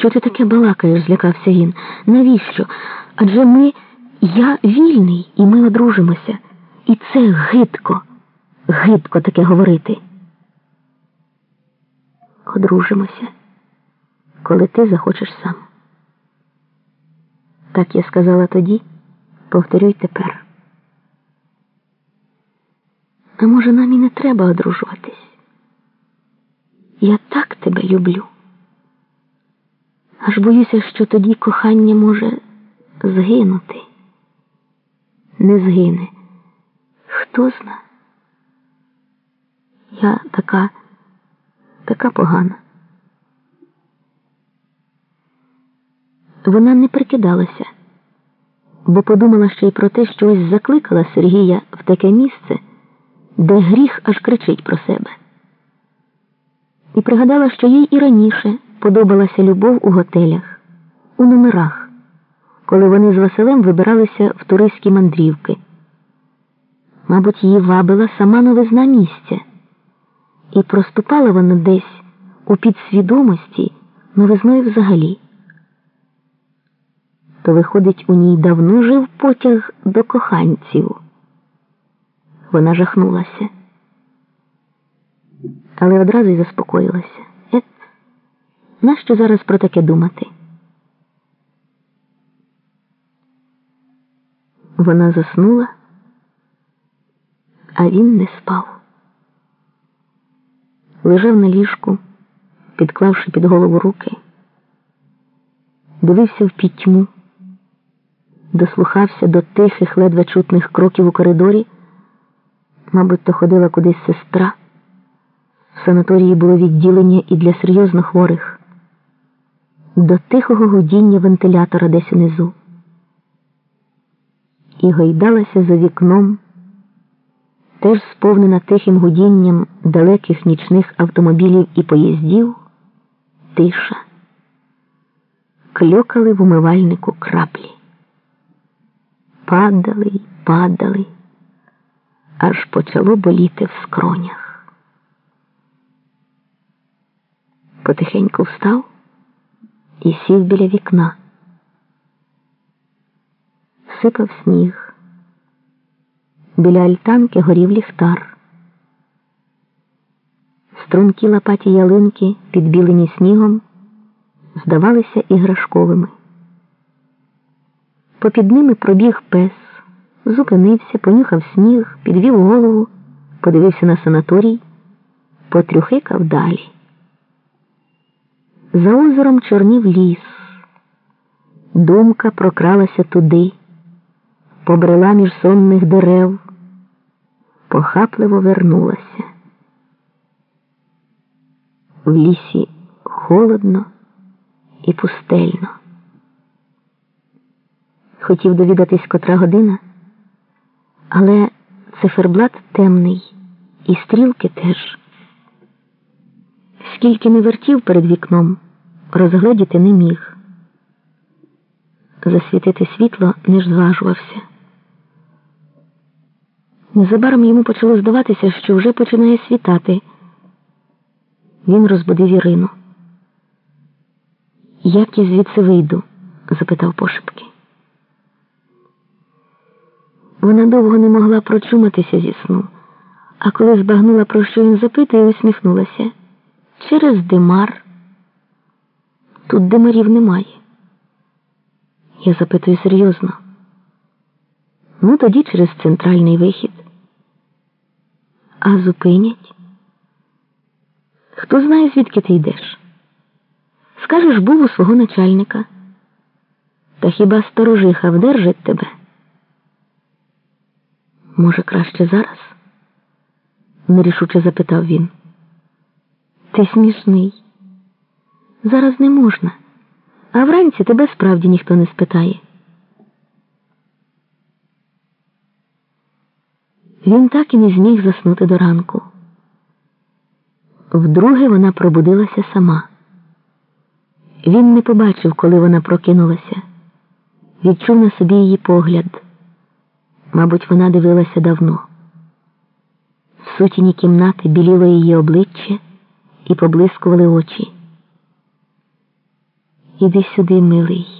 Що ти таке балакаєш? злякався він. Навіщо? Адже ми, я вільний, і ми одружимося. І це гидко, гидко таке говорити. Одружимося, коли ти захочеш сам. Так я сказала тоді, повторюй тепер. А може, нам і не треба одружуватись? Я так тебе люблю. Аж боюся, що тоді кохання може згинути. Не згине. Хто зна? Я така, така погана. Вона не прикидалася, бо подумала ще й про те, що ось закликала Сергія в таке місце, де гріх аж кричить про себе. І пригадала, що їй і раніше подобалася любов у готелях, у номерах, коли вони з Василем вибиралися в туристські мандрівки. Мабуть, її вабила сама новизна місця, і проступала вона десь у підсвідомості новизною взагалі. То, виходить, у ній давно жив потяг до коханців. Вона жахнулася, але одразу й заспокоїлася. Нащо зараз про таке думати? Вона заснула, а він не спав. Лежав на ліжку, підклавши під голову руки, дивився в пітьму, дослухався до тихих, ледве чутних кроків у коридорі. Мабуть, то ходила кудись сестра. В санаторії було відділення і для серйозно хворих, до тихого гудіння вентилятора десь унизу. І гойдалася за вікном, теж сповнена тихим гудінням далеких нічних автомобілів і поїздів, тиша, кльокали в умивальнику краплі. Падали й падали аж почало боліти в скронях. Потихеньку встав і сів біля вікна. Сипав сніг. Біля альтанки горів ліхтар. Стрункі лопаті ялинки, підбілені снігом, здавалися іграшковими. Попід ними пробіг пес зупинився, понюхав сніг, підвів голову, подивився на санаторій, потрюхикав далі. За озером чорнів ліс. Думка прокралася туди, побрела між сонних дерев, похапливо вернулася. В лісі холодно і пустельно. Хотів довідатись котра година. Але циферблат темний, і стрілки теж. Скільки не вертів перед вікном, розгледіти не міг. Засвітити світло не ж зважувався. Незабаром йому почало здаватися, що вже починає світати. Він розбудив Ірину. Як я звідси вийду? запитав пошепки. Вона довго не могла прочуматися зі сну, а коли збагнула, про що він запитує, усміхнулася. Через димар. Тут димарів немає. Я запитую серйозно. Ну, тоді через центральний вихід. А зупинять? Хто знає, звідки ти йдеш? Скажеш, був у свого начальника. Та хіба сторожиха вдержить тебе? Може, краще зараз? нерішуче запитав він. Ти смішний. Зараз не можна, а вранці тебе справді ніхто не спитає. Він так і не зміг заснути до ранку. Вдруге вона пробудилася сама. Він не побачив, коли вона прокинулася, відчув на собі її погляд. Мабуть, вона дивилася давно. В сутіні кімнати біліло її обличчя і поблискували очі. Іди сюди, милий.